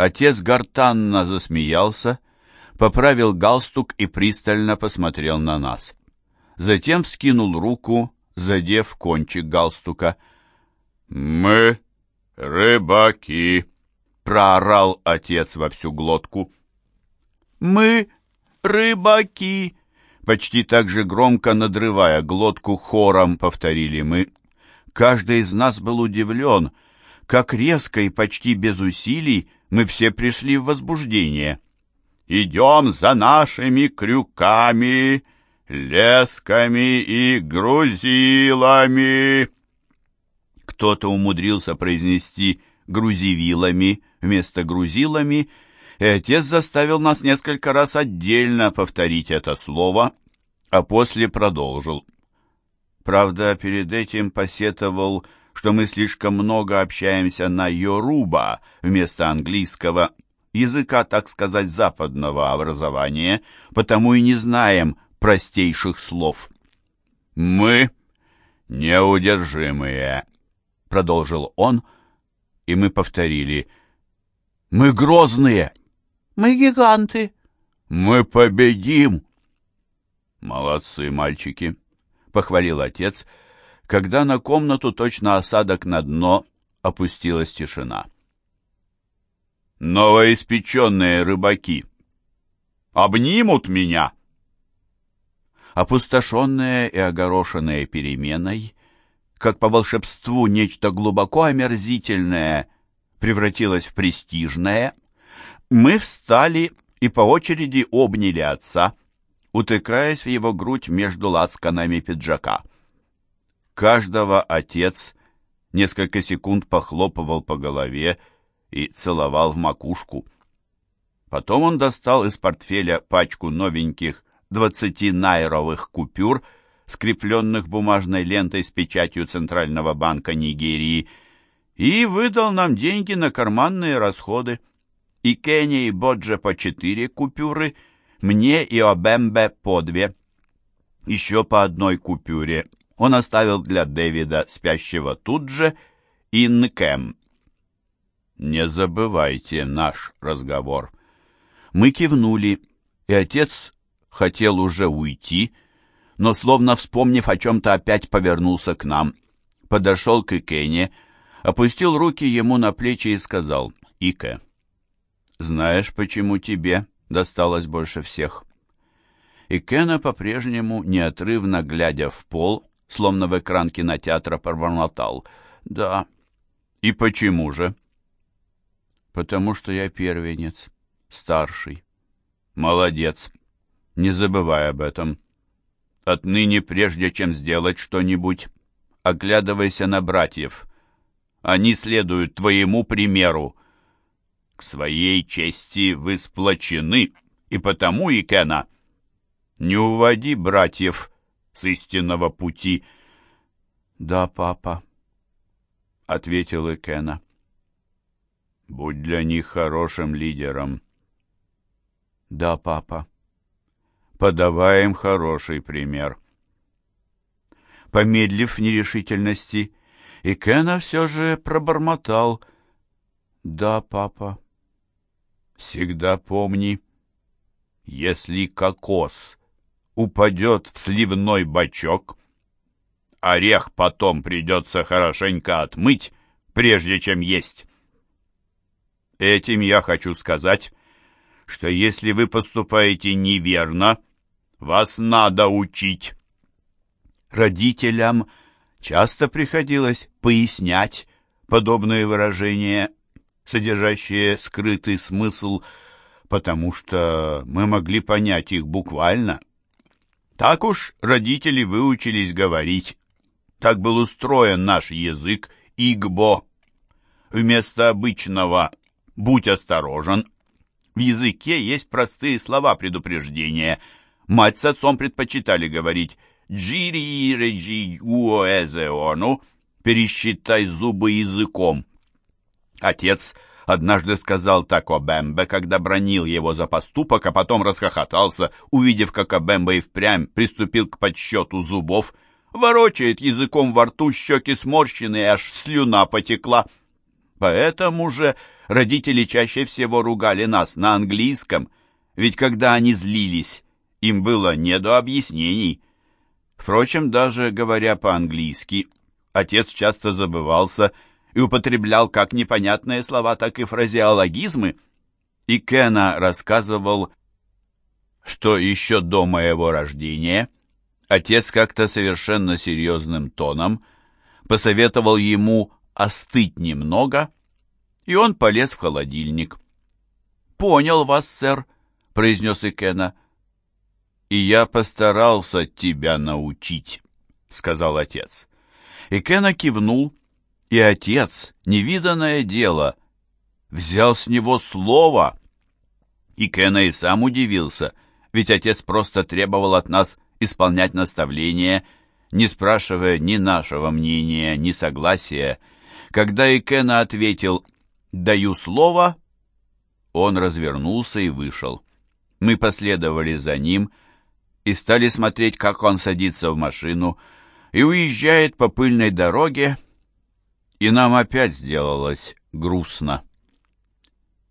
Отец гортанно засмеялся, поправил галстук и пристально посмотрел на нас. Затем вскинул руку, задев кончик галстука. «Мы рыбаки!» — проорал отец во всю глотку. «Мы рыбаки!» Почти так же громко надрывая глотку хором повторили мы. Каждый из нас был удивлен, как резко и почти без усилий мы все пришли в возбуждение. «Идем за нашими крюками, лесками и грузилами!» Кто-то умудрился произнести «грузивилами» вместо «грузилами», и отец заставил нас несколько раз отдельно повторить это слово, а после продолжил. Правда, перед этим посетовал, что мы слишком много общаемся на йоруба вместо английского, языка, так сказать, западного образования, потому и не знаем простейших слов. «Мы неудержимые», — продолжил он, и мы повторили. «Мы грозные!» Мы гиганты. Мы победим. Молодцы, мальчики, похвалил отец, когда на комнату точно осадок на дно опустилась тишина. Новоиспеченные рыбаки обнимут меня. Опустошенные и огорошенные переменой, как по волшебству нечто глубоко омерзительное превратилось в престижное, мы встали и по очереди обняли отца, утыкаясь в его грудь между лацканами пиджака. Каждого отец несколько секунд похлопывал по голове и целовал в макушку. Потом он достал из портфеля пачку новеньких двадцатинайровых купюр, скрепленных бумажной лентой с печатью Центрального банка Нигерии, и выдал нам деньги на карманные расходы и Кенни и Бодже по четыре купюры, мне и Обембе по две. Еще по одной купюре он оставил для Дэвида, спящего тут же, и Нкэм. «Не забывайте наш разговор». Мы кивнули, и отец хотел уже уйти, но, словно вспомнив о чем-то, опять повернулся к нам, подошел к Икене, опустил руки ему на плечи и сказал «Ике, знаешь, почему тебе досталось больше всех?» И Кена по-прежнему, неотрывно глядя в пол, словно в экран кинотеатра, пробормотал. «Да». «И почему же?» «Потому что я первенец, старший». «Молодец. Не забывай об этом. Отныне, прежде чем сделать что-нибудь, оглядывайся на братьев. Они следуют твоему примеру. К своей чести вы сплочены, и потому, Икена, не уводи братьев с истинного пути. — Да, папа, — ответил Икена. — Будь для них хорошим лидером. — Да, папа. — Подавай им хороший пример. Помедлив в нерешительности, Икена все же пробормотал. — Да, папа. — Всегда помни, если кокос упадет в сливной бачок, орех потом придется хорошенько отмыть, прежде чем есть. Этим я хочу сказать, что если вы поступаете неверно, вас надо учить. Родителям часто приходилось пояснять подобные выражения содержащие скрытый смысл, потому что мы могли понять их буквально. Так уж родители выучились говорить. Так был устроен наш язык игбо. Вместо обычного «будь осторожен» в языке есть простые слова предупреждения. Мать с отцом предпочитали говорить «джири реджи уоэзеону» «пересчитай зубы языком». Отец однажды сказал так Обембе, когда бронил его за поступок, а потом расхохотался, увидев, как Обембе и впрямь приступил к подсчету зубов, ворочает языком во рту, щеки сморщены, аж слюна потекла. Поэтому же Родители чаще всего ругали нас на английском, ведь когда они злились, им было не до объяснений. Впрочем, даже говоря по-английски, отец часто забывался и употреблял как непонятные слова, так и фразеологизмы. И Кена рассказывал, что еще до моего рождения отец как-то совершенно серьезным тоном посоветовал ему остыть немного, и он полез в холодильник. «Понял вас, сэр», — произнес Икена. «И я постарался тебя научить», — сказал отец. Икена кивнул, и отец, невиданное дело, взял с него слово. Икена и сам удивился, ведь отец просто требовал от нас исполнять наставления, не спрашивая ни нашего мнения, ни согласия. Когда Икена ответил «даю слово», он развернулся и вышел. Мы последовали за ним и стали смотреть, как он садится в машину и уезжает по пыльной дороге, и нам опять сделалось грустно.